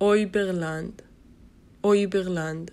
אויברלנד, אויברלנד.